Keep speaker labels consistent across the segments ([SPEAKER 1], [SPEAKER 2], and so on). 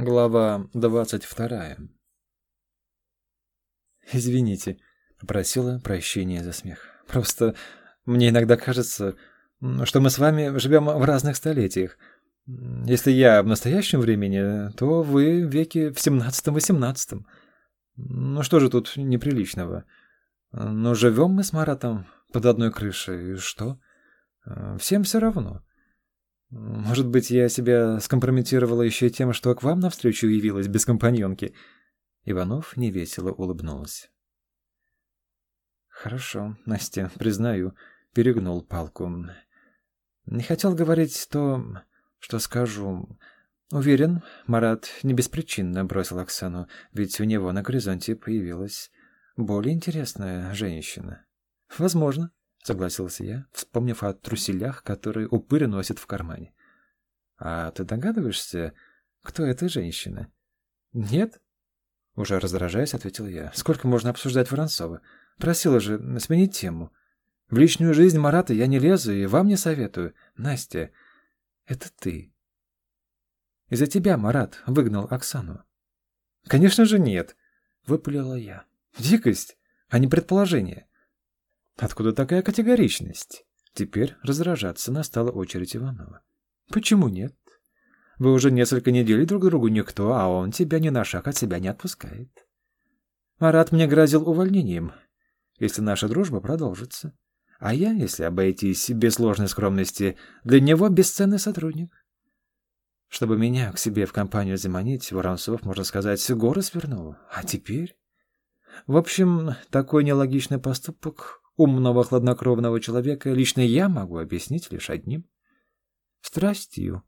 [SPEAKER 1] Глава двадцать вторая. «Извините», — попросила прощения за смех. «Просто мне иногда кажется, что мы с вами живем в разных столетиях. Если я в настоящем времени, то вы в веке в семнадцатом-восемнадцатом. Ну что же тут неприличного? Но живем мы с Маратом под одной крышей, и что? Всем все равно». Может быть, я себя скомпрометировала еще и тем, что к вам навстречу явилась без компаньонки?» Иванов невесело улыбнулся. «Хорошо, Настя, признаю, перегнул палку. Не хотел говорить то, что скажу. Уверен, Марат не беспричинно бросил Оксану, ведь у него на горизонте появилась более интересная женщина. Возможно. — согласился я, вспомнив о труселях, которые упырь носит в кармане. «А ты догадываешься, кто эта женщина?» «Нет?» Уже раздражаясь, ответил я. «Сколько можно обсуждать Воронцова? Просила же сменить тему. В личную жизнь Марата я не лезу и вам не советую. Настя, это ты. Из-за тебя Марат выгнал Оксану». «Конечно же нет», — выпалила я. «Дикость, а не предположение. Откуда такая категоричность? Теперь раздражаться настала очередь Иванова. Почему нет? Вы уже несколько недель друг другу никто, а он тебя ни на шаг от себя не отпускает. Марат мне грозил увольнением, если наша дружба продолжится. А я, если обойтись без ложной скромности, для него бесценный сотрудник. Чтобы меня к себе в компанию заманить, Воронцов, можно сказать, горы свернул. А теперь... В общем, такой нелогичный поступок умного хладнокровного человека лично я могу объяснить лишь одним — страстью.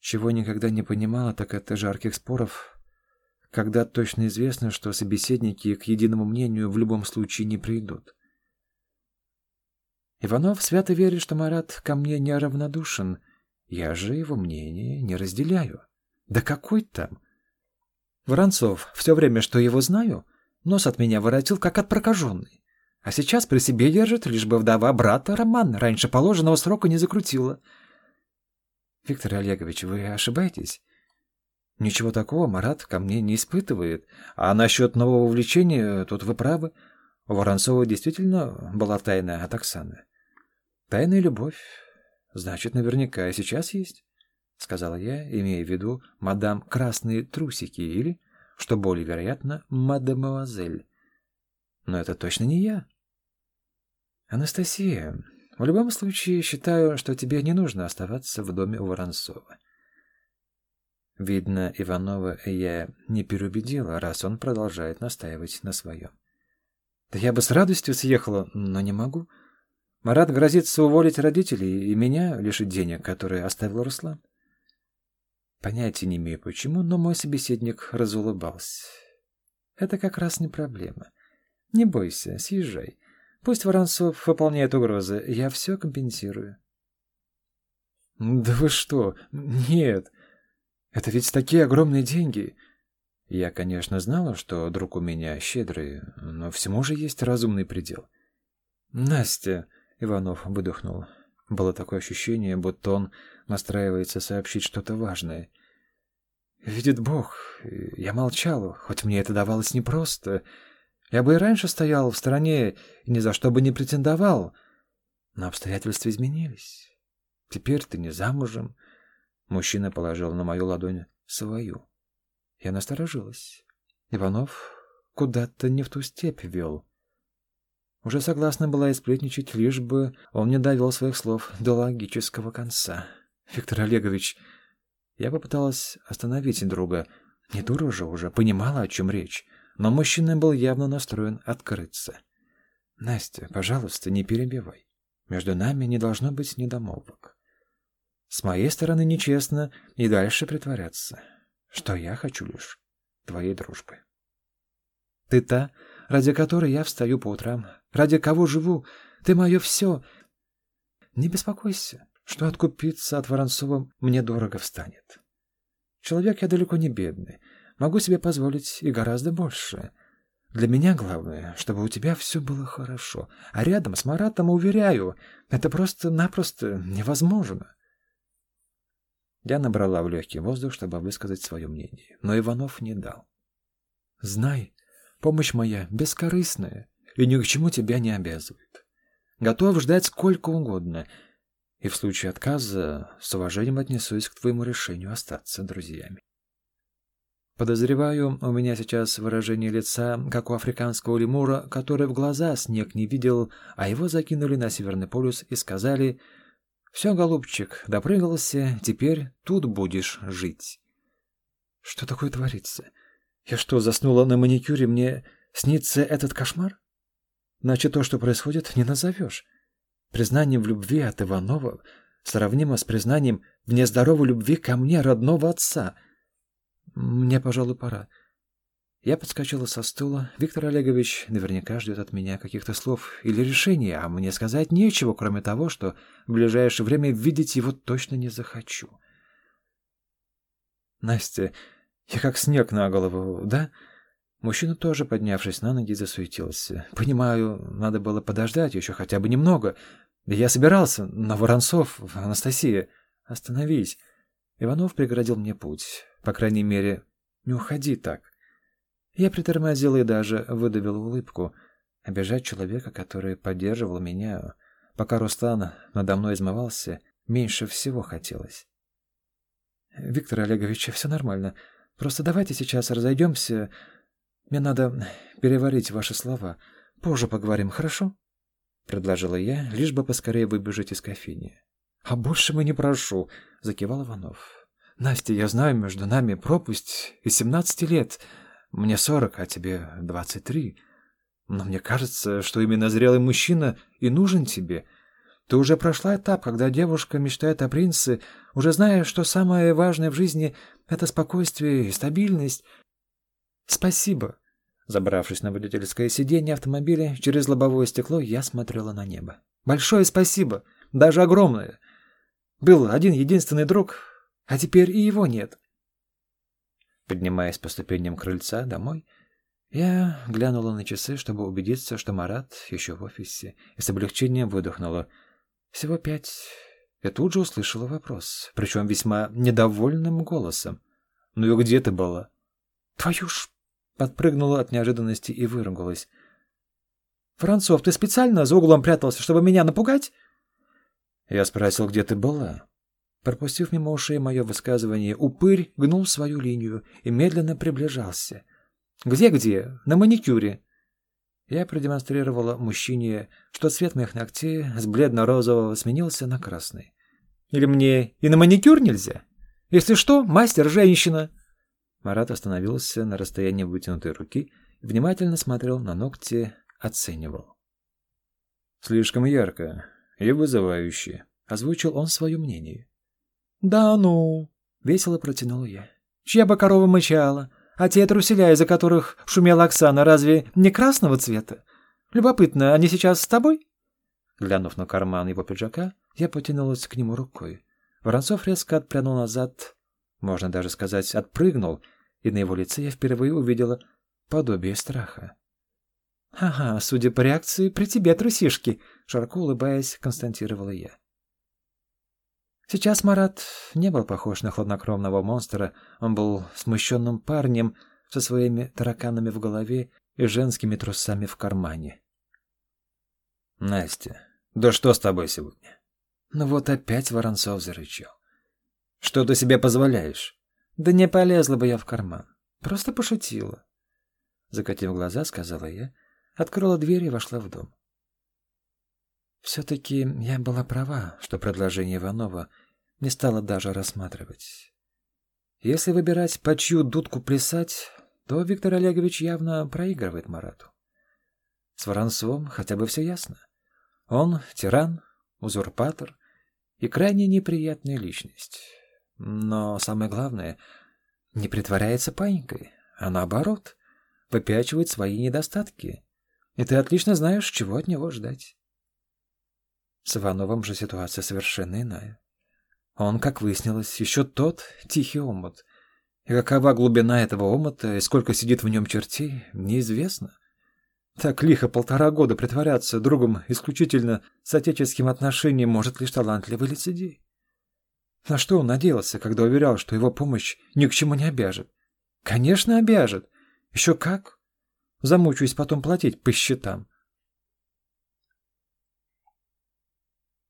[SPEAKER 1] Чего никогда не понимала, так это жарких споров, когда точно известно, что собеседники к единому мнению в любом случае не придут. Иванов свято верит, что Марат ко мне неравнодушен, я же его мнение не разделяю. Да какой там? Воронцов, все время, что его знаю — Нос от меня воротил, как от прокаженной. А сейчас при себе держит, лишь бы вдова брата Роман раньше положенного срока не закрутила. Виктор Олегович, вы ошибаетесь? Ничего такого Марат ко мне не испытывает. А насчет нового увлечения, тут вы правы. У Воронцова действительно была тайна от Оксаны. Тайная любовь. Значит, наверняка и сейчас есть, — сказала я, имея в виду мадам Красные Трусики или что более вероятно, мадемуазель. Но это точно не я. Анастасия, в любом случае считаю, что тебе не нужно оставаться в доме у Воронцова. Видно, Иванова я не переубедила, раз он продолжает настаивать на своем. Да я бы с радостью съехала, но не могу. Марат грозится уволить родителей и меня лишить денег, которые оставил Руслан. Понятия не имею почему, но мой собеседник разулыбался. Это как раз не проблема. Не бойся, съезжай. Пусть Воронцов выполняет угрозы, я все компенсирую. Да вы что? Нет. Это ведь такие огромные деньги. Я, конечно, знала, что друг у меня щедрый, но всему же есть разумный предел. Настя, Иванов выдохнул. Было такое ощущение, будто он настраивается сообщить что-то важное. Видит Бог, я молчал, хоть мне это давалось непросто. Я бы и раньше стоял в стороне и ни за что бы не претендовал. Но обстоятельства изменились. Теперь ты не замужем. Мужчина положил на мою ладонь свою. Я насторожилась. Иванов куда-то не в ту степь вел. Уже согласна была исплетничать, лишь бы он не довел своих слов до логического конца. Виктор Олегович, я попыталась остановить друга. Не дура же уже, понимала, о чем речь. Но мужчина был явно настроен открыться. «Настя, пожалуйста, не перебивай. Между нами не должно быть недомолвок. С моей стороны нечестно и дальше притворяться, что я хочу лишь твоей дружбы. Ты та, ради которой я встаю по утрам, ради кого живу, ты мое все. Не беспокойся, что откупиться от Воронцова мне дорого встанет. Человек я далеко не бедный, могу себе позволить и гораздо больше. Для меня главное, чтобы у тебя все было хорошо, а рядом с Маратом, уверяю, это просто-напросто невозможно. Я набрала в легкий воздух, чтобы высказать свое мнение, но Иванов не дал. «Знай, помощь моя бескорыстная и ни к чему тебя не обязывает. Готов ждать сколько угодно, и в случае отказа с уважением отнесусь к твоему решению остаться друзьями. Подозреваю, у меня сейчас выражение лица, как у африканского лемура, который в глаза снег не видел, а его закинули на Северный полюс и сказали «Все, голубчик, допрыгался, теперь тут будешь жить». Что такое творится? Я что, заснула на маникюре, мне снится этот кошмар? Значит, то, что происходит, не назовешь. Признание в любви от Иванова сравнимо с признанием в нездоровой любви ко мне, родного отца. Мне, пожалуй, пора. Я подскочила со стула. Виктор Олегович наверняка ждет от меня каких-то слов или решений, а мне сказать нечего, кроме того, что в ближайшее время видеть его точно не захочу. Настя, я как снег на голову, да? Мужчина тоже, поднявшись на ноги, засуетился. Понимаю, надо было подождать еще хотя бы немного. Я собирался, но Воронцов, Анастасия, остановись. Иванов преградил мне путь. По крайней мере, не уходи так. Я притормозил и даже выдавил улыбку. Обижать человека, который поддерживал меня, пока Рустан надо мной измывался, меньше всего хотелось. «Виктор Олегович, все нормально. Просто давайте сейчас разойдемся. Мне надо переварить ваши слова. Позже поговорим, хорошо?» Предложила я, лишь бы поскорее выбежать из кофейни. «А больше мы не прошу», — закивал Иванов. «Настя, я знаю, между нами пропасть и семнадцати лет. Мне сорок, а тебе двадцать три. Но мне кажется, что именно зрелый мужчина и нужен тебе. Ты уже прошла этап, когда девушка мечтает о принце, уже зная, что самое важное в жизни — это спокойствие и стабильность. Спасибо. Забравшись на водительское сиденье автомобиля, через лобовое стекло я смотрела на небо. Большое спасибо, даже огромное. Был один единственный друг, а теперь и его нет. Поднимаясь по ступеням крыльца домой, я глянула на часы, чтобы убедиться, что Марат еще в офисе, и с облегчением выдохнула. Всего пять. Я тут же услышала вопрос, причем весьма недовольным голосом. «Ну и где ты была?» «Твою ж...» Подпрыгнула от неожиданности и выругалась. «Францов, ты специально за углом прятался, чтобы меня напугать?» Я спросил, где ты была. Пропустив мимо ушей мое высказывание, упырь гнул свою линию и медленно приближался. «Где-где? На маникюре!» Я продемонстрировала мужчине, что цвет моих ногтей с бледно-розового сменился на красный. «Или мне и на маникюр нельзя? Если что, мастер-женщина!» Марат остановился на расстоянии вытянутой руки и внимательно смотрел на ногти, оценивал. «Слишком ярко и вызывающе», — озвучил он свое мнение. «Да ну!» — весело протянул я. «Чья бы корова мычала? А те труселя, из-за которых шумела Оксана, разве не красного цвета? Любопытно, они сейчас с тобой?» Глянув на карман его пиджака, я потянулась к нему рукой. Воронцов резко отпрянул назад, можно даже сказать, отпрыгнул, и на его лице я впервые увидела подобие страха. «Ага, судя по реакции, при тебе трусишки», — широко улыбаясь, констатировала я. Сейчас Марат не был похож на хладнокровного монстра, он был смущенным парнем со своими тараканами в голове и женскими трусами в кармане. «Настя, да что с тобой сегодня?» Ну вот опять Воронцов зарычал. «Что ты себе позволяешь?» «Да не полезла бы я в карман. Просто пошутила». Закатив глаза, сказала я, открыла дверь и вошла в дом. Все-таки я была права, что предложение Иванова не стала даже рассматривать. Если выбирать, по чью дудку плясать, то Виктор Олегович явно проигрывает Марату. С Воронцовым хотя бы все ясно. Он тиран, узурпатор и крайне неприятная личность. Но самое главное, не притворяется паникой, а наоборот, выпячивает свои недостатки. И ты отлично знаешь, чего от него ждать. С Ивановым же ситуация совершенно иная. Он, как выяснилось, еще тот тихий омут. И какова глубина этого омута и сколько сидит в нем чертей, неизвестно. Так лихо полтора года притворяться другом исключительно с отеческим отношением может лишь талантливый лицедей. На что он надеялся, когда уверял, что его помощь ни к чему не обяжет? Конечно, обяжет. Еще как. Замучаюсь потом платить по счетам.